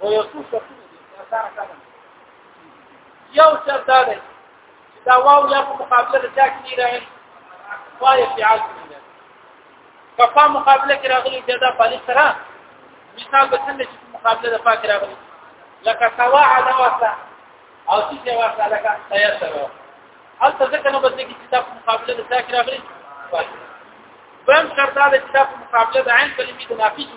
او یو څه شرطونه دي دا سره کړم یو شرط دا دی چې دا واو یا په مقابله د چا کې راغلی وایي فعال کړی که په مقابله کې راغلی چې دا پالیس سره مثال به څنګه چې مقابله د پاک راغلی لکه سوا علا واسه او چې واسه لکه تیار سره هل څه کنه بس کې چې دا په مقابله د چا کې راغلی وایي بم شرط دا چې دا په مقابله د عین کلمې د نافي شو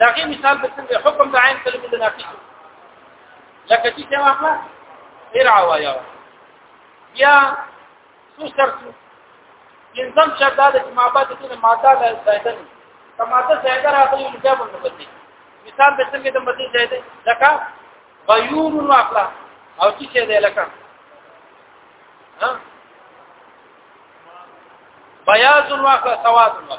داغه مثال به څنګه حکم د عین کلمې د نافي لکه چې څه واخلا ارع وایا یا څو شرط انسان شرط دا چې مابه د دې ماده له زیاده نه کماته زیاده راغلی نو بیا باندې بدلی مثال به څنګه د بدلی زیاده لکه غیور واخلا او چې څه دی لکه ها بياض واخلا سواد واخلا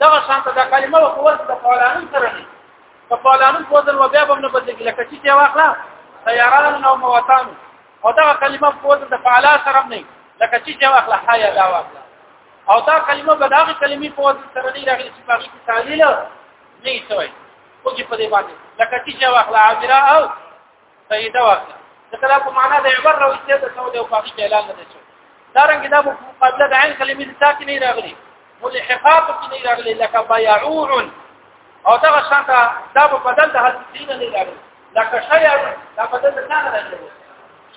دغه شان ته دا کلمه او قوت د فعلانو سره نه په فعلانو وزن و بیا هم نه بدلږي لکه چې دی واخلا سیاران او مواتان او دا کلمه په وزن د فعلا سره نه لکه چې دی واخلا حیا دا واخلا او دا کلمه به داغه کلمې په وزن سره نه راغلي چې باقي تعلیل نه شوی او چې په دې باندې لکه چې دی واخلا عامره او فائدہ واخله ځکه دا په معنا د عبر راوستي د سود او فاحش اعلان نه شو دا رنګ دا په مقابله د عین کلمې د ساکن نه راغلي ملحقات کې نه راغلي لکه بيعور او دا شانته دا په بدل د حدیثین نه راغلي لکه شیع دا بدل د نه راغلي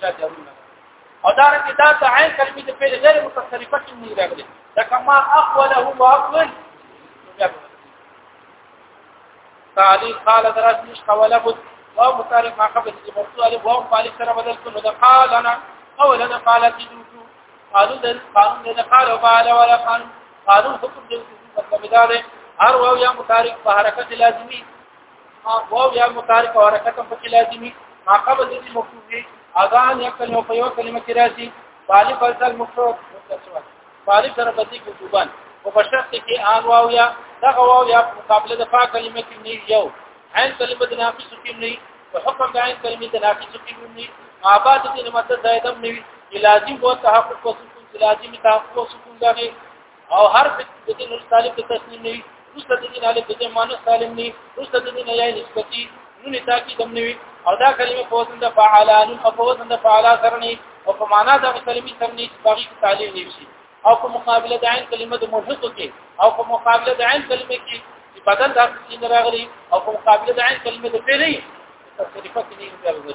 شاجرون او دا رنګ دا د عین کلمې د فعل غیر متصرفه کې نه راغلي لکه ما اقوله واقول تعليق قال درس مش قوله او متاري ما قبل دي مرفوع عليه او قال سره بدل كله ده قال انا او لنا قالت جوجو قالوا ده قانون ده قال وقال ولا قانون قانون حكم دې مطلب دا ده هر واو یا متارک په حرکت لازمی ما واو یا متارک په حرکت په لازمی ما قبل دې مفعول اذان یا کلمه په یو کلمه کې راځي طالب فلسل مفعول فارغ سره بدی کوبان او په شرط کې ان واو یا دغه واو یا مقابله د فا کلمه کې نه یو عین کلمه د ناقص کې نه په حکم د عین کلمه د ناقص کې نه آباد دې نه مت زائدم نه وی لازم وو تحقق او سکون لازم تحقق او سکون دغه او هر د دې نور طالب د تسلیم نه روسته د دین الف د مؤنث سالم دی روسته د دین یا نسبتی نون تاکی دم نوی او دا کلمه په وزن د فعالان او په وزن د فعالا سرنی او په معنا د کلمې سرنی چې باقي تعلیم نشي او په مقابله د عین کلمه د مرهق کې او په مقابله د عین کلمه کې چې بدل د اصلي راغلي او په مقابله د عین کلمه د فعلی تصریفات نه راغلي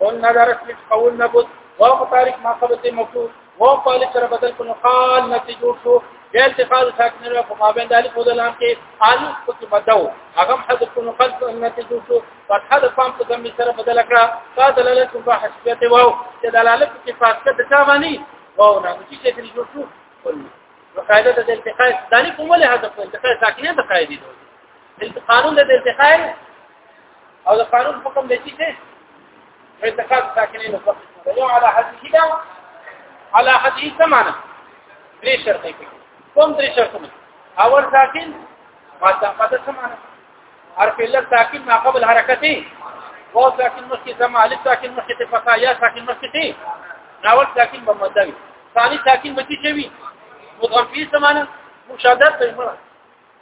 قول ندرس لك قول نبت وهو طارق ما قبض مفتوح وهو قال سره بدل کنو قال نتی جوړ شو بیا ارتقال ساکن را په مابین د الف او د لام کې الف په کې مدو هغه حذف کنو قلب نتی جوړ شو فتحه د فهم په ضمیر سره بدل کړه تا دلالت په حسبیت واو چې دلالت په فاسده د چا باندې واو نه چې څه دې جوړ شو وقاعده د التقاء ذلك هم له هدف التقاء ساکنه د قاعده دي التقانون د التقاء او د قانون حکم دی چې ارتكاب ساکنین په وخت یو علی حدیث دا علی حدیث سمانه درې شرط دی کوم درې شرط دی اول ساکن ما تقد سمانه حرف الله ساکن ما قبل حرکتي و ساکن مخکې سم الف ساکن مخکې ته فقا یا ساکن مخکې ته ناول ساکن به مدوي ثاني ساکن به چې وي مضغم فيه سمانه مشادات ته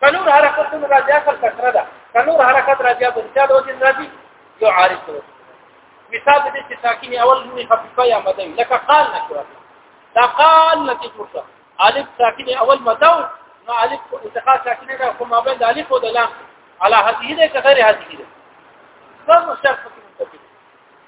کنور حرکتونه راځي اصل کثره ده کنور حرکت راځي د مثال وجه راځي یو عارض دی مثال دې چې ساکن اول نومي خفيفه یا مدوي لکه قال نشو دا قال نتیج مرسل الف ساکن اول مدو نو الف انتقال ساکن ده کوم ما بین الف او د لام على هذه ده غیر هذه ده څه مشخص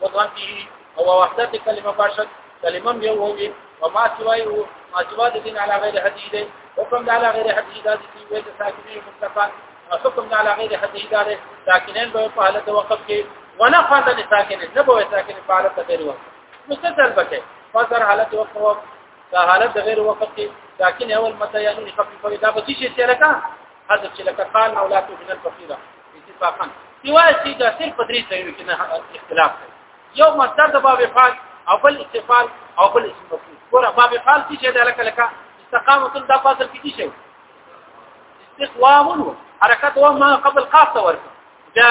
وضعته او وحدت کلمه باشد کلمه یو وږي او ما سوای او ما سوا د دین علی غیر حدی دی حکم د علی غیر حدی دا چې وې د ساکنی مطلقاً حکم د علی غیر حدی دا دی ساکنین به په حالت وقف کې ونفذ لساکن نه به ساکن په حالت غیر وقف مستدل بکې فذر حالت وقف دا حالت د غیر وقف کې ساکن اول متى يعني خفيف دا به شي چې لکه حذف چې لکه قال او لا تهن الفقيره اتفاقا سوا چې دا سر په درې ځایو کې نه اختلاف دی یو مصدر د باب فعل او بل استفعال او بل اسم مفعول ګوره باب فعل څه شی دی لکه لکه استقامه تل دا فاصل کې شي استقوام حرکت و ما قبل قاف ته ورته دا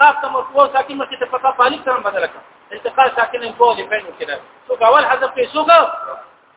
قاف ته مرفوع ساکن مخکې ته فقط بالغ سره بدل کړه التقاء ساکن په دې فعل کې ده څو اول حذف کې څو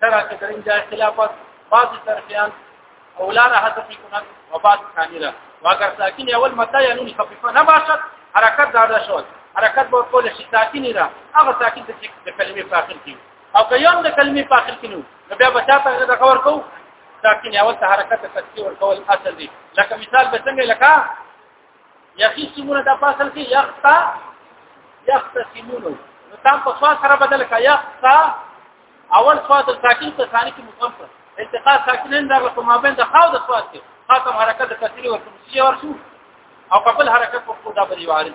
ترى كثيرين جاء اختلافات بعض الترفيان أولى لها تفريقنا وبعض كاملة وأقر ساكن أول متى ينوني خفيفة نباشت حركات دادا شوال حرکت به کول شي ساکن را هغه ساکن د کلمې په اخر کې او که یو د کلمې په اخر کې نو بیا به تاسو ته دا خبر کوو ساکن اول ته حرکت تکثیر ورکول اصل دی لکه مثال به څنګه لکه یخی سیمونه د فاصل کې یختا یختا سیمونه نو تام په سوا سره بدل کا یختا اول سوا د ساکن په ثاني کې مخفف التقاء ساکنین در په مابین د خاو د سوا کې خاتم حرکت د کثیر ورته سی ورسو او خپل حرکت په خدا باندې وارد